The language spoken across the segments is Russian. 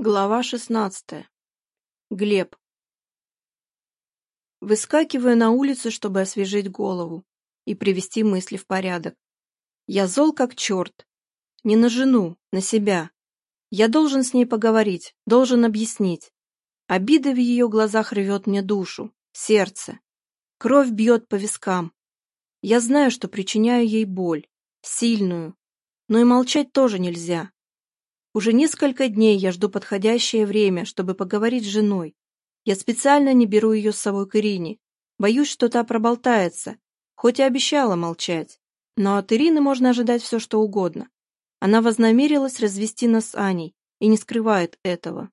Глава 16. Глеб. Выскакиваю на улицу, чтобы освежить голову и привести мысли в порядок. Я зол как черт. Не на жену, на себя. Я должен с ней поговорить, должен объяснить. Обида в ее глазах рвет мне душу, сердце. Кровь бьет по вискам. Я знаю, что причиняю ей боль, сильную. Но и молчать тоже нельзя. Уже несколько дней я жду подходящее время, чтобы поговорить с женой. Я специально не беру ее с собой к Ирине. Боюсь, что та проболтается, хоть и обещала молчать. Но от Ирины можно ожидать все, что угодно. Она вознамерилась развести нас с Аней и не скрывает этого.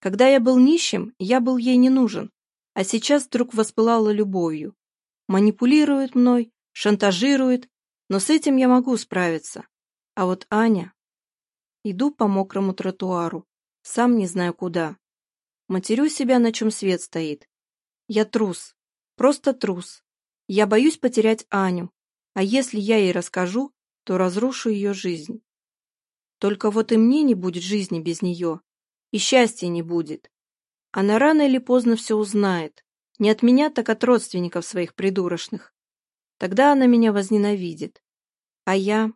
Когда я был нищим, я был ей не нужен, а сейчас вдруг воспылала любовью. Манипулирует мной, шантажирует, но с этим я могу справиться. А вот Аня... Иду по мокрому тротуару, сам не знаю куда. Матерю себя, на чем свет стоит. Я трус, просто трус. Я боюсь потерять Аню, а если я ей расскажу, то разрушу ее жизнь. Только вот и мне не будет жизни без нее, и счастья не будет. Она рано или поздно все узнает, не от меня, так от родственников своих придурочных. Тогда она меня возненавидит. А я...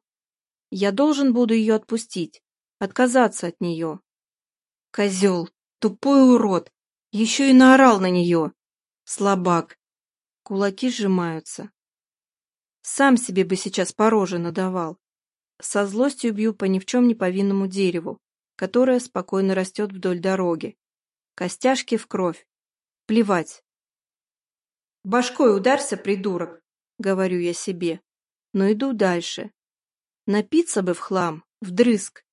Я должен буду ее отпустить, отказаться от нее. Козел, тупой урод, еще и наорал на нее. Слабак. Кулаки сжимаются. Сам себе бы сейчас по роже надавал. Со злостью бью по ни в чем не повинному дереву, которое спокойно растет вдоль дороги. Костяшки в кровь. Плевать. «Башкой ударься, придурок!» — говорю я себе. Но иду дальше. Напиться бы в хлам, вдрызг.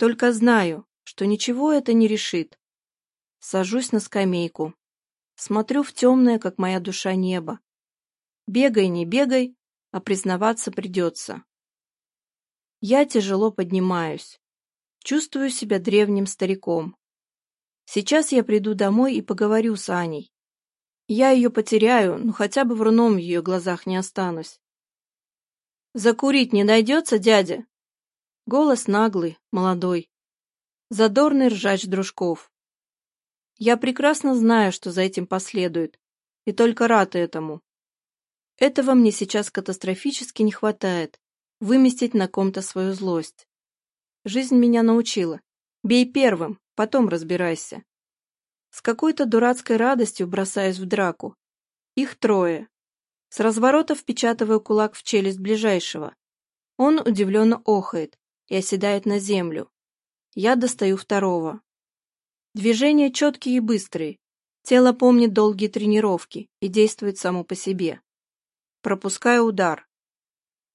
Только знаю, что ничего это не решит. Сажусь на скамейку. Смотрю в темное, как моя душа, небо. Бегай, не бегай, а признаваться придется. Я тяжело поднимаюсь. Чувствую себя древним стариком. Сейчас я приду домой и поговорю с Аней. Я ее потеряю, но хотя бы вруном в ее глазах не останусь. «Закурить не найдется, дядя?» Голос наглый, молодой. Задорный ржач дружков. Я прекрасно знаю, что за этим последует, и только рад этому. Этого мне сейчас катастрофически не хватает, выместить на ком-то свою злость. Жизнь меня научила. Бей первым, потом разбирайся. С какой-то дурацкой радостью бросаюсь в драку. Их трое. С разворота впечатываю кулак в челюсть ближайшего. Он удивленно охает, и оседает на землю. Я достаю второго. Движения четкие и быстрые. Тело помнит долгие тренировки и действует само по себе. Пропускаю удар.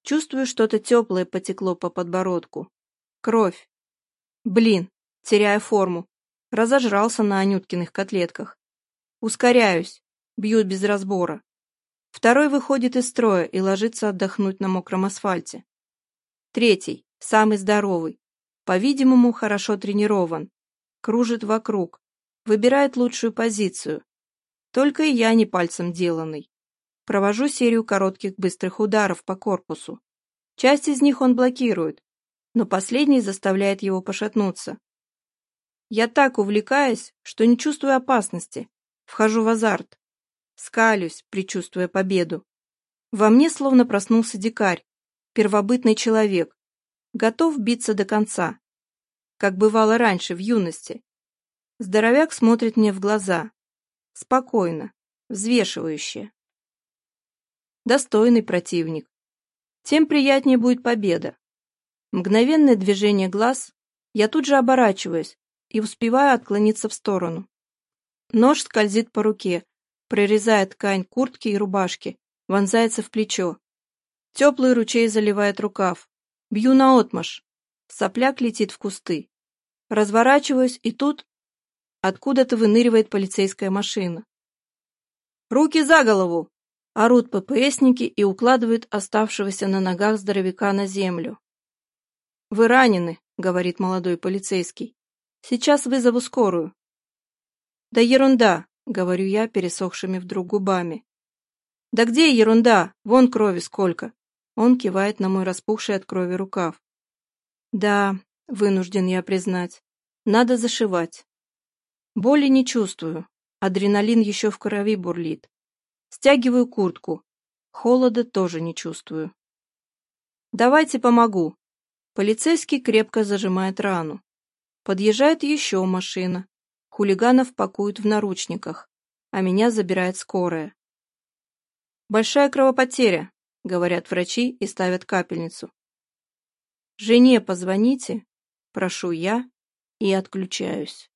Чувствую, что-то теплое потекло по подбородку. Кровь. Блин, теряю форму. Разожрался на Анюткиных котлетках. Ускоряюсь. Бью без разбора. Второй выходит из строя и ложится отдохнуть на мокром асфальте. Третий. Самый здоровый. По-видимому, хорошо тренирован. Кружит вокруг. Выбирает лучшую позицию. Только и я не пальцем деланный. Провожу серию коротких быстрых ударов по корпусу. Часть из них он блокирует, но последний заставляет его пошатнуться. Я так увлекаюсь, что не чувствую опасности. Вхожу в азарт. Скалюсь, предчувствуя победу. Во мне словно проснулся дикарь, первобытный человек, готов биться до конца, как бывало раньше в юности. Здоровяк смотрит мне в глаза, спокойно, взвешивающе. Достойный противник. Тем приятнее будет победа. Мгновенное движение глаз, я тут же оборачиваюсь и успеваю отклониться в сторону. Нож скользит по руке, прорезает ткань куртки и рубашки, вонзается в плечо. Теплый ручей заливает рукав, Бью наотмашь. Сопляк летит в кусты. Разворачиваюсь, и тут откуда-то выныривает полицейская машина. «Руки за голову!» — орут ППСники и укладывают оставшегося на ногах здоровяка на землю. «Вы ранены», — говорит молодой полицейский. «Сейчас вызову скорую». «Да ерунда», — говорю я пересохшими вдруг губами. «Да где ерунда? Вон крови сколько. Он кивает на мой распухший от крови рукав. Да, вынужден я признать. Надо зашивать. Боли не чувствую. Адреналин еще в крови бурлит. Стягиваю куртку. Холода тоже не чувствую. Давайте помогу. Полицейский крепко зажимает рану. Подъезжает еще машина. Хулиганов пакуют в наручниках, а меня забирает скорая. Большая кровопотеря говорят врачи и ставят капельницу. Жене позвоните, прошу я и отключаюсь.